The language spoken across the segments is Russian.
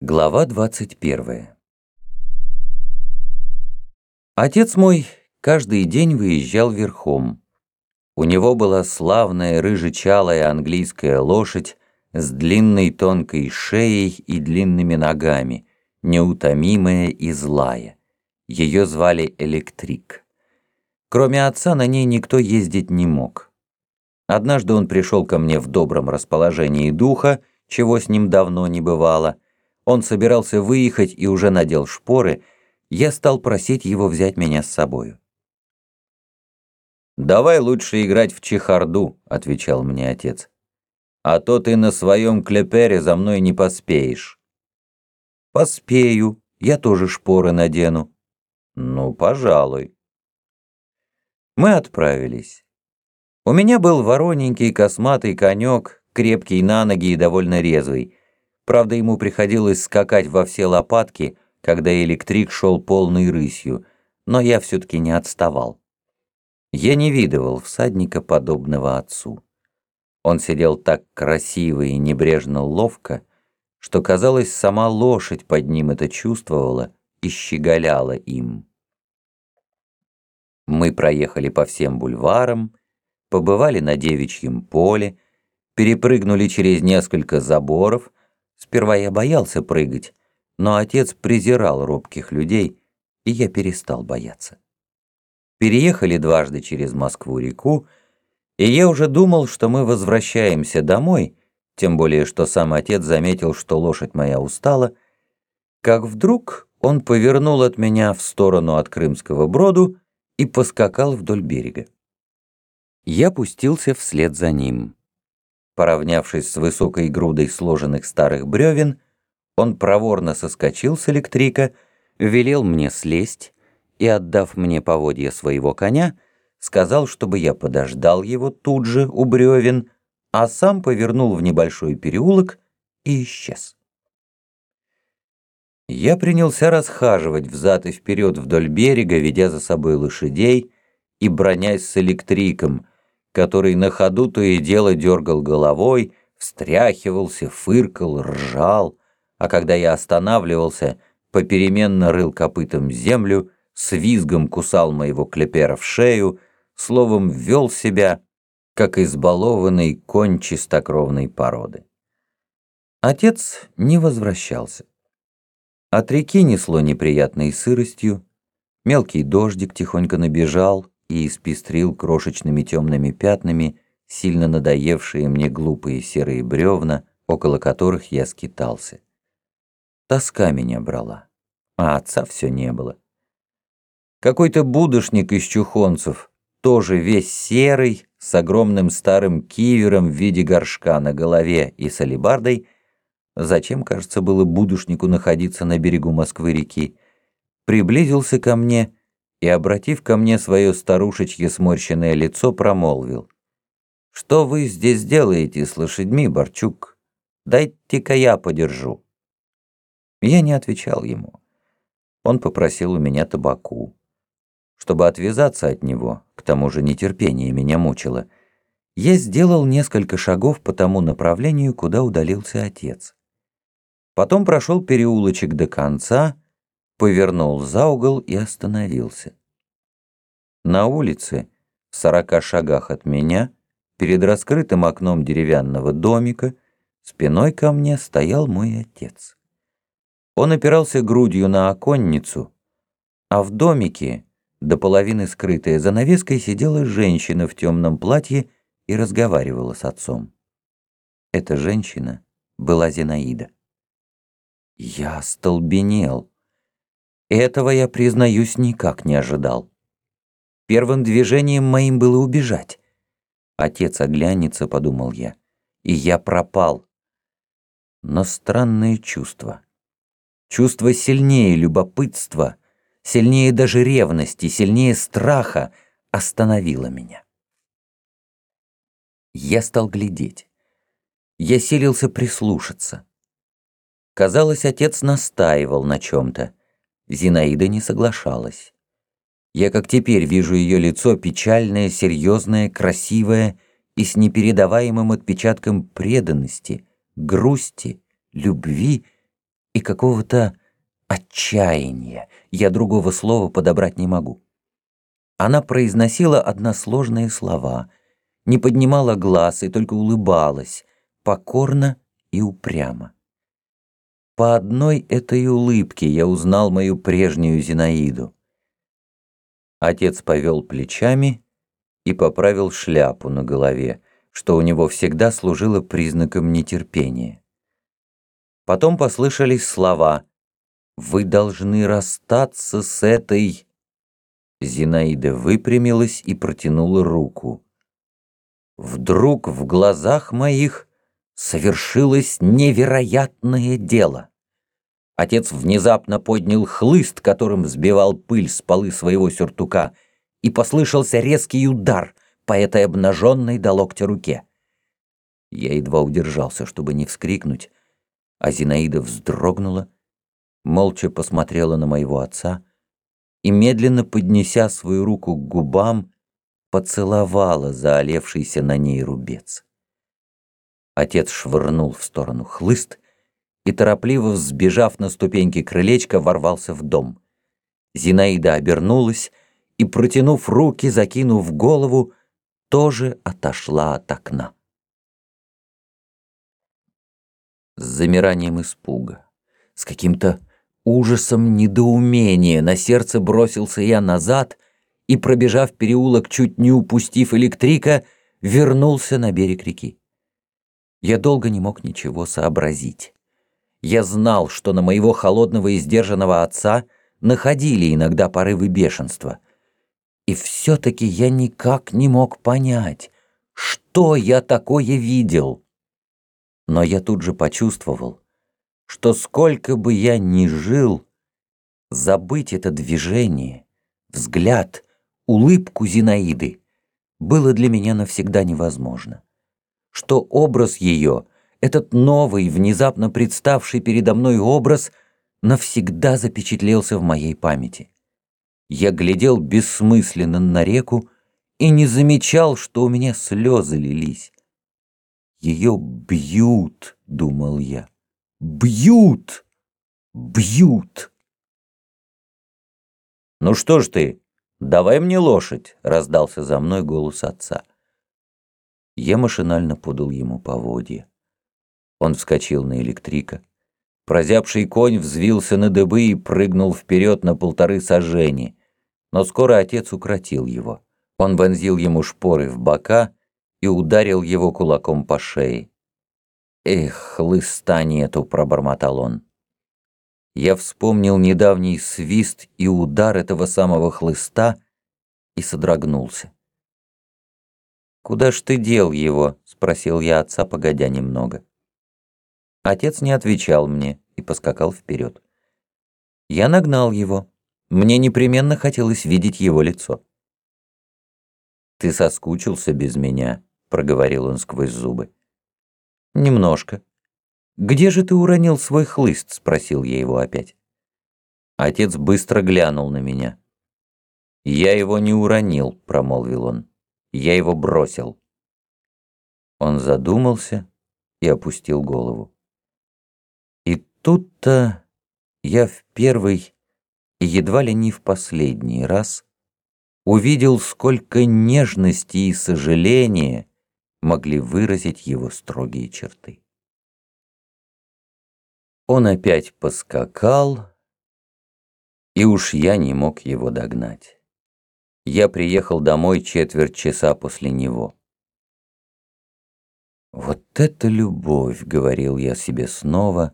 Глава 21 Отец мой каждый день выезжал верхом. У него была славная рыжечалая английская лошадь с длинной тонкой шеей и длинными ногами, неутомимая и злая. Ее звали Электрик. Кроме отца на ней никто ездить не мог. Однажды он пришел ко мне в добром расположении духа, чего с ним давно не бывало — он собирался выехать и уже надел шпоры, я стал просить его взять меня с собою. «Давай лучше играть в чехарду», — отвечал мне отец. «А то ты на своем клепере за мной не поспеешь». «Поспею, я тоже шпоры надену». «Ну, пожалуй». Мы отправились. У меня был вороненький косматый конек, крепкий на ноги и довольно резвый. Правда, ему приходилось скакать во все лопатки, когда электрик шел полной рысью, но я все-таки не отставал. Я не видывал всадника, подобного отцу. Он сидел так красиво и небрежно ловко, что, казалось, сама лошадь под ним это чувствовала и щеголяла им. Мы проехали по всем бульварам, побывали на девичьем поле, перепрыгнули через несколько заборов — Сперва я боялся прыгать, но отец презирал робких людей, и я перестал бояться. Переехали дважды через Москву-реку, и я уже думал, что мы возвращаемся домой, тем более что сам отец заметил, что лошадь моя устала, как вдруг он повернул от меня в сторону от Крымского броду и поскакал вдоль берега. Я пустился вслед за ним. Поравнявшись с высокой грудой сложенных старых бревен, он проворно соскочил с электрика, велел мне слезть и, отдав мне поводья своего коня, сказал, чтобы я подождал его тут же у бревен, а сам повернул в небольшой переулок и исчез. Я принялся расхаживать взад и вперед вдоль берега, ведя за собой лошадей и бронясь с электриком — который на ходу то и дело дергал головой, встряхивался, фыркал, ржал, а когда я останавливался, попеременно рыл копытом землю, с визгом кусал моего клепера в шею, словом, вел себя, как избалованный конь чистокровной породы. Отец не возвращался. От реки несло неприятной сыростью, мелкий дождик тихонько набежал, и испестрил крошечными темными пятнами сильно надоевшие мне глупые серые бревна, около которых я скитался. Тоска меня брала, а отца все не было. Какой-то будошник из чухонцев, тоже весь серый, с огромным старым кивером в виде горшка на голове и с алебардой, зачем, кажется, было будушнику находиться на берегу Москвы-реки, приблизился ко мне и, обратив ко мне свое старушечье сморщенное лицо, промолвил. «Что вы здесь делаете с лошадьми, Борчук? Дайте-ка я подержу». Я не отвечал ему. Он попросил у меня табаку. Чтобы отвязаться от него, к тому же нетерпение меня мучило, я сделал несколько шагов по тому направлению, куда удалился отец. Потом прошел переулочек до конца, повернул за угол и остановился. На улице, в сорока шагах от меня, перед раскрытым окном деревянного домика, спиной ко мне стоял мой отец. Он опирался грудью на оконницу, а в домике, до половины скрытая занавеской, сидела женщина в темном платье и разговаривала с отцом. Эта женщина была Зинаида. Я остолбенел. Этого я, признаюсь, никак не ожидал. Первым движением моим было убежать. Отец оглянется, подумал я, и я пропал. Но странное чувство. Чувство сильнее любопытства, сильнее даже ревности, сильнее страха остановило меня. Я стал глядеть. Я силился прислушаться. Казалось, отец настаивал на чем-то. Зинаида не соглашалась. Я как теперь вижу ее лицо печальное, серьезное, красивое и с непередаваемым отпечатком преданности, грусти, любви и какого-то отчаяния. Я другого слова подобрать не могу. Она произносила односложные слова, не поднимала глаз и только улыбалась, покорно и упрямо. По одной этой улыбке я узнал мою прежнюю Зинаиду. Отец повел плечами и поправил шляпу на голове, что у него всегда служило признаком нетерпения. Потом послышались слова «Вы должны расстаться с этой...» Зинаида выпрямилась и протянула руку. Вдруг в глазах моих совершилось невероятное дело. Отец внезапно поднял хлыст, которым взбивал пыль с полы своего сюртука, и послышался резкий удар по этой обнаженной до локтя руке. Я едва удержался, чтобы не вскрикнуть, а Зинаида вздрогнула, молча посмотрела на моего отца и, медленно поднеся свою руку к губам, поцеловала заолевшийся на ней рубец. Отец швырнул в сторону хлыст и, торопливо взбежав на ступеньки крылечка, ворвался в дом. Зинаида обернулась и, протянув руки, закинув голову, тоже отошла от окна. С замиранием испуга, с каким-то ужасом недоумения на сердце бросился я назад и, пробежав переулок, чуть не упустив электрика, вернулся на берег реки. Я долго не мог ничего сообразить. Я знал, что на моего холодного и сдержанного отца находили иногда порывы бешенства. И все-таки я никак не мог понять, что я такое видел. Но я тут же почувствовал, что сколько бы я ни жил, забыть это движение, взгляд, улыбку Зинаиды было для меня навсегда невозможно. Что образ ее, этот новый, внезапно представший передо мной образ, навсегда запечатлелся в моей памяти. Я глядел бессмысленно на реку и не замечал, что у меня слезы лились. «Ее бьют», — думал я. Бьют! Бьют! «Ну что ж ты, давай мне лошадь!» — раздался за мной голос отца. Я машинально подал ему поводья. Он вскочил на электрика. Прозябший конь взвился на дыбы и прыгнул вперед на полторы сажени. Но скоро отец укротил его. Он вонзил ему шпоры в бока и ударил его кулаком по шее. «Эх, хлыста нету», — пробормотал он. Я вспомнил недавний свист и удар этого самого хлыста и содрогнулся. «Куда ж ты дел его?» — спросил я отца, погодя немного. Отец не отвечал мне и поскакал вперед. Я нагнал его. Мне непременно хотелось видеть его лицо. «Ты соскучился без меня», — проговорил он сквозь зубы. «Немножко». «Где же ты уронил свой хлыст?» — спросил я его опять. Отец быстро глянул на меня. «Я его не уронил», — промолвил он. «Я его бросил». Он задумался и опустил голову. И тут-то я в первый и едва ли не в последний раз увидел, сколько нежности и сожаления могли выразить его строгие черты. Он опять поскакал, и уж я не мог его догнать. Я приехал домой четверть часа после него. «Вот это любовь!» — говорил я себе снова,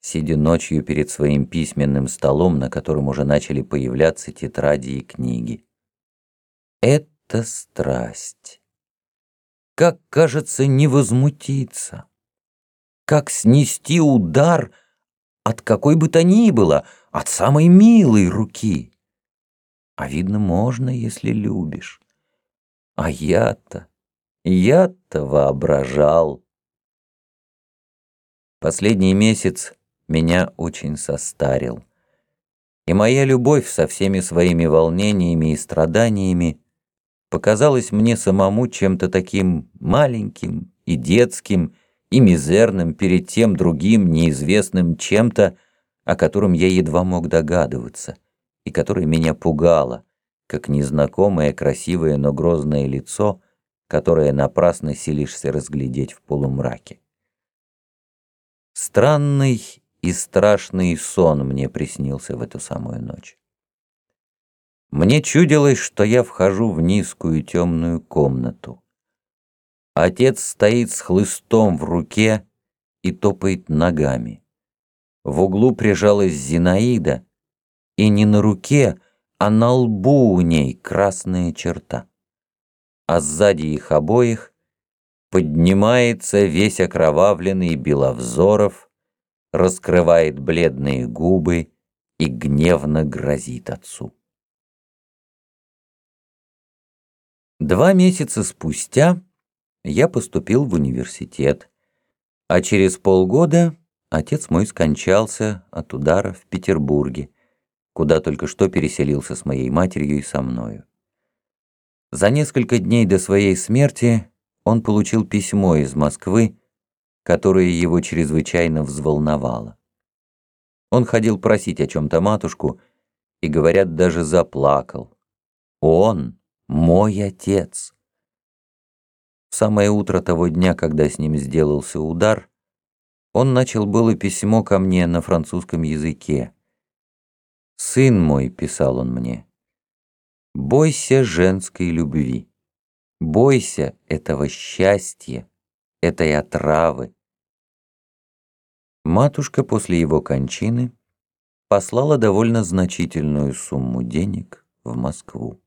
сидя ночью перед своим письменным столом, на котором уже начали появляться тетради и книги. «Это страсть!» как, кажется, не возмутиться, как снести удар от какой бы то ни было, от самой милой руки. А видно, можно, если любишь. А я-то, я-то воображал. Последний месяц меня очень состарил. И моя любовь со всеми своими волнениями и страданиями показалось мне самому чем-то таким маленьким и детским, и мизерным перед тем другим неизвестным чем-то, о котором я едва мог догадываться, и которое меня пугало, как незнакомое красивое, но грозное лицо, которое напрасно силишься разглядеть в полумраке. Странный и страшный сон мне приснился в эту самую ночь. Мне чудилось, что я вхожу в низкую темную комнату. Отец стоит с хлыстом в руке и топает ногами. В углу прижалась Зинаида, и не на руке, а на лбу у ней красная черта. А сзади их обоих поднимается весь окровавленный Беловзоров, раскрывает бледные губы и гневно грозит отцу. Два месяца спустя я поступил в университет, а через полгода отец мой скончался от удара в Петербурге, куда только что переселился с моей матерью и со мною. За несколько дней до своей смерти он получил письмо из Москвы, которое его чрезвычайно взволновало. Он ходил просить о чем-то матушку и, говорят, даже заплакал. Он, мой отец. В самое утро того дня, когда с ним сделался удар, он начал было письмо ко мне на французском языке. «Сын мой», — писал он мне, — «бойся женской любви, бойся этого счастья, этой отравы». Матушка после его кончины послала довольно значительную сумму денег в Москву.